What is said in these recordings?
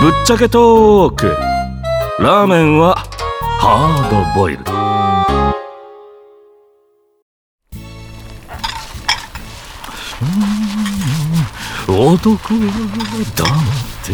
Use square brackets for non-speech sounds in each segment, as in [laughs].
ぶっちゃけトーク。ラーメンはハードボイルド。男は黙って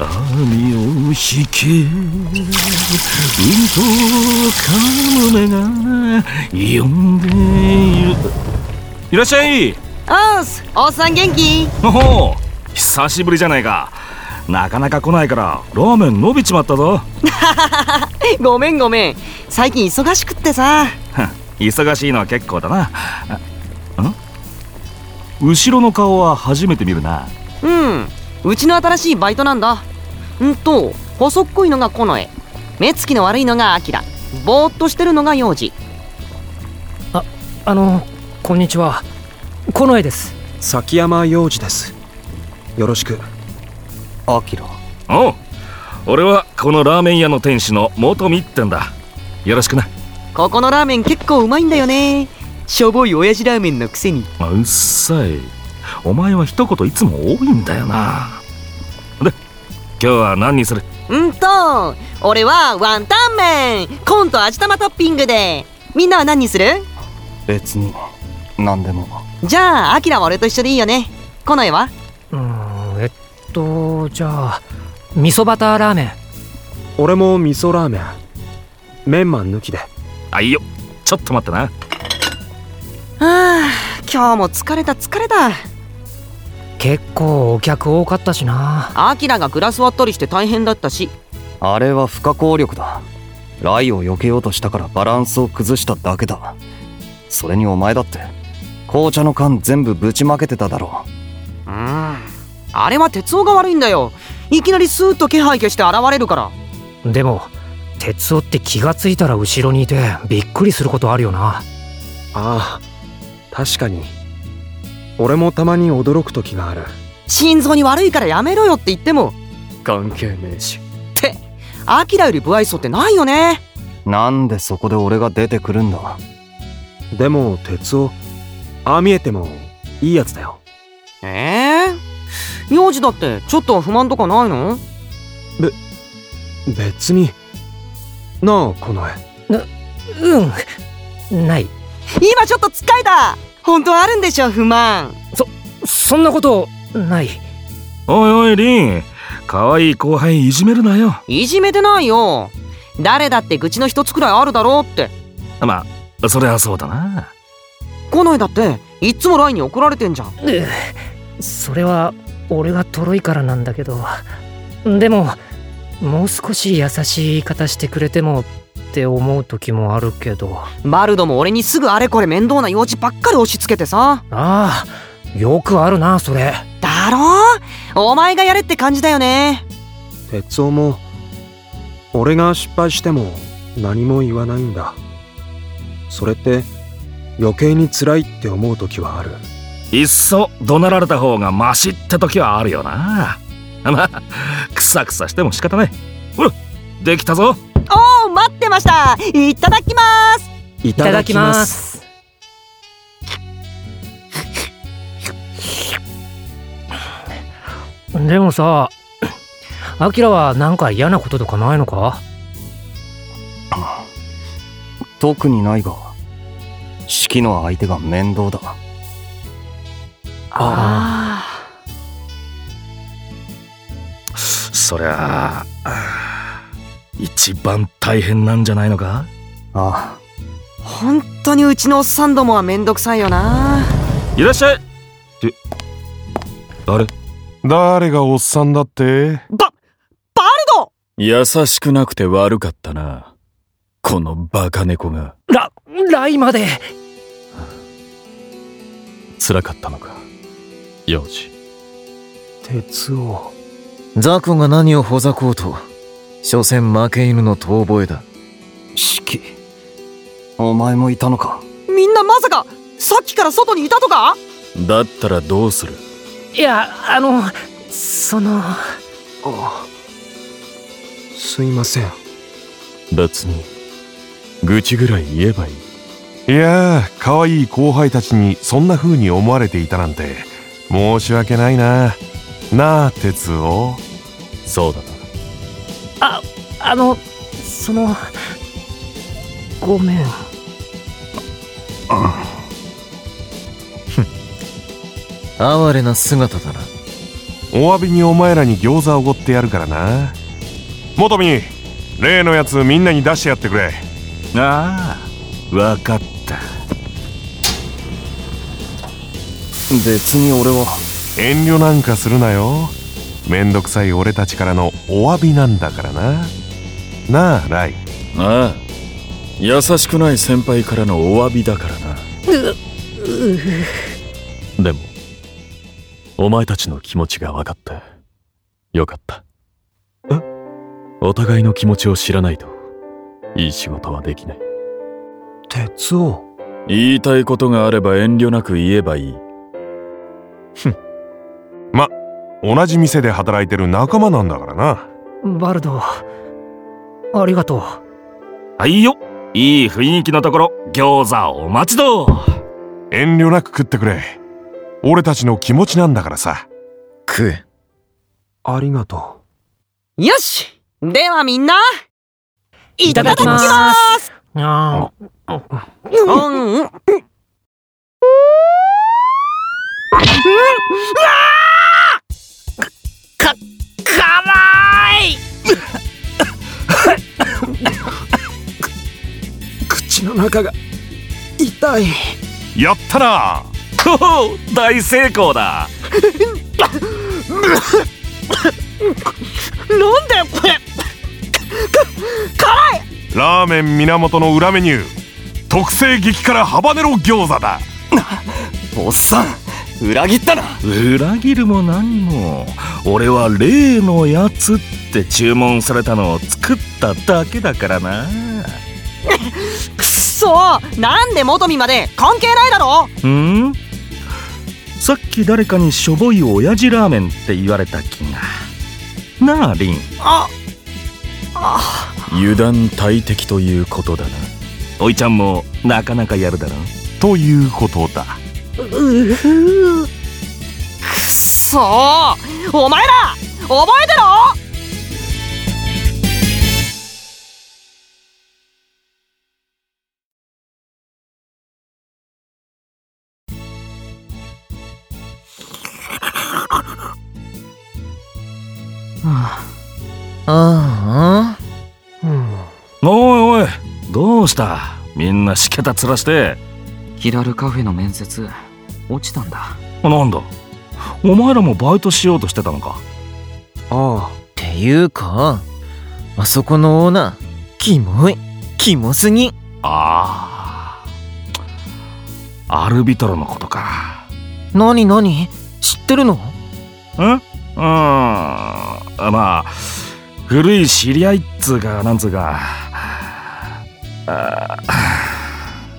網を引けうんとか胸が呼んでいる。いらっしゃい。おーす。おっさん元気？ほほう久しぶりじゃないかなかなか来ないからラーメン伸びちまったぞ。[laughs] ごめんごめん。最近忙しくってさ。忙しいのは結構だな。後ろの顔は初めて見るな。うん。うちの新しいバイトなんだ。んと細っこいのが近衛目つきの悪いのがアキラ。ぼーっとしてるのが幼児ああのこんにちは。近衛です。崎山洋二です。よろしくアキラ。おう。俺はこのラーメン屋の店主の元見ってんだ。よろしくな。ここのラーメン結構うまいんだよね。しょぼい親父ラーメンのくせに。うっさい。お前は一言いつも多いんだよな。で今日は何にする？んと俺はワンタン麺。コンと味玉トッピングで。みんなは何にする？別に何でも。じゃあアキラは俺と一緒でいいよね。近衛はうーんとじゃあ味噌バターラーメン。俺も味噌ラーメン。メンマン抜きで。あいいよ。ちょっと待ってな。はあ今日も疲れた疲れた。結構お客多かったしな。アキラがグラス割ったりして大変だったし。あれは不可抗力だ。ライを避けようとしたからバランスを崩しただけだ。それにお前だって紅茶の缶全部ぶちまけてただろう。んあれは哲夫が悪いんだよ。いきなりスーッと気配消して現れるから。でも哲夫って気がついたら後ろにいてびっくりすることあるよな。ああ確かに。俺もたまに驚く時がある。心臓に悪いからやめろよって言っても。関係ねえし。ってアキラより不愛想ってないよね。なんでそこで俺が出てくるんだ？でも哲夫ああ見えてもいいやつだよ。ええ？幼児だってちょっと不満とかないの？別に。なあこの絵。うん。ない。今ちょっと疲れた。本当あるんでしょ不満。そんなことない。おいおいリン。可愛い後輩いじめるなよ。いじめてないよ。誰だって愚痴の一つくらいあるだろうって。まあそりゃそうだな。この絵だっていっつもラインに怒られてんじゃん。うそれは俺がとろいからなんだけどでももう少し優しい言い方してくれてもって思う時もあるけど。バルドも俺にすぐあれこれ面倒な用事ばっかり押し付けてさ。ああよくあるなそれ。だろ？お前がやれって感じだよね。哲夫も俺が失敗しても何も言わないんだ。それって余計に辛いって思う時はあるいっそ怒鳴られた方がマシって時はあるよな。まあクサクサしても仕方ない。ほらできたぞ。おお待ってました。いただきます。いいただきます。でもさアキラはなんか嫌なこととかないのか？特にないが式の相手が面倒だあそりゃああ一番大変なんじゃないのか？ああ。本当にうちのおっさんどもはめんどくさいよな。いらっしゃい。ってあれ誰がおっさんだって？ババルド！優しくなくて悪かったな。このバカ猫が。ラライまで。辛かったのか。幼児。哲夫雑魚が何をほざこうと所詮負け犬の遠吠えだ。式お前もいたのか？みんなまさかさっきから外にいたとか？だったらどうする？いやあのその。あ。すいません。別に。愚痴ぐらい言えばいい。いやー可愛い後輩たちにそんな風に思われていたなんて申し訳ないな。なあ哲夫。そうだな。ああのそのごめん。哀れな姿だな。お詫びにお前らに餃子をおごってやるからな。元美例のやつみんなに出してやってくれ。ああわかった別に俺は遠慮なんかするなよ。めんどくさい俺たちからのお詫びなんだからな。なあライ。ああ優しくない先輩からのお詫びだからな。でもお前たちの気持ちが分かってよかった。え？お互いの気持ちを知らないといい仕事はできない。鉄を言いたいことがあれば遠慮なく言えばいい [laughs] ま同じ店で働いてる仲間なんだからな。バルドありがとう。はいよ。いい雰囲気のところ餃子お待ちど。遠慮なく食ってくれ。俺たちの気持ちなんだからさ。食え。ありがとよし。ではみんな、いただきまます。あうんうん。か、辛いう口の中が痛い。やったな。ほほ大成功だ。なんだよこれ。ラーメン源の裏メニュー。特製激辛ハバネロ餃子だ。[laughs] おっさん裏切ったな。裏切るも何も。俺は例のやつって注文されたのを作っただけだからな。[laughs] くっそなんで元美まで関係ないだろん？さっき誰かにしょぼい親父ラーメンって言われた気が。なあリン。あ油断大敵ということだな。おいちゃんもなかなかやるだろということだうふくっそお前ら覚えてろ！ああ。うんおいおい。どうした？みんなしけた面して。キラルカフェの面接落ちたんだ。なんだ？お前らもバイトしようとしてたのか？あっていうかあそこのオーナーキモい。キモすぎ。ああ。アルビトロのことか。なになに？知ってるの？ん？うん。まあ古い知り合いっつうかなんつうか。ああ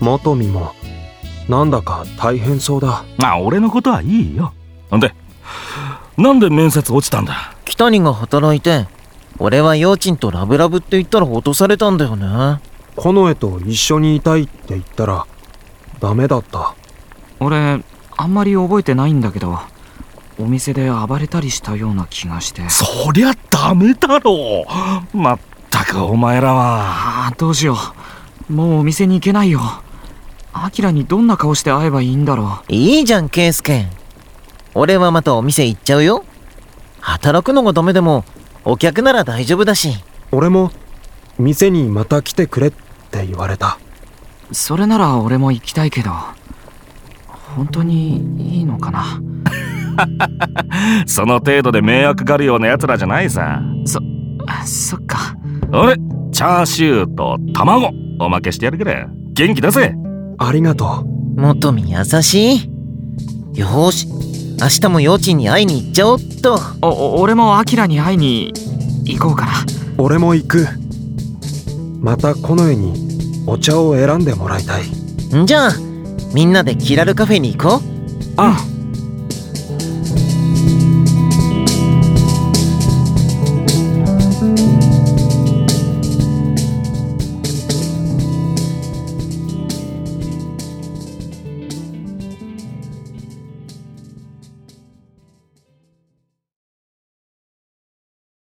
元美もなんだか大変そうだ。まあ俺のことはいいよ。んでなんで面接落ちたんだ？北谷が働いて俺は幼稚とラブラブって言ったら落とされたんだよね。近衛と一緒にいたいって言ったらダメだった。俺あんまり覚えてないんだけどお店で暴れたりしたような気がして。そりゃダメだろう。まったくお前らは。ああどうしよう。もうお店に行けないよアキラにどんな顔して会えばいいんだろいいじゃんケイスケ俺はまたお店行っちゃうよ。働くのがダメでもお客なら大丈夫だし。俺も店にまた来てくれって言われた。うそれなら俺も行きたいけど本当にいいのかな？[laughs] その程度で迷惑がるような奴らじゃないさ。あそっか。俺チャーシューと卵。おまけしてやるから。元気出せありがと元見優しい？よーし。明日も幼稚に会いに行っちゃおっと。おお俺もアキラに会いに行こうかな。う俺も行く。また近衛にお茶を選んでもらいたい。んじゃあみんなでキラルカフェに行こう。うん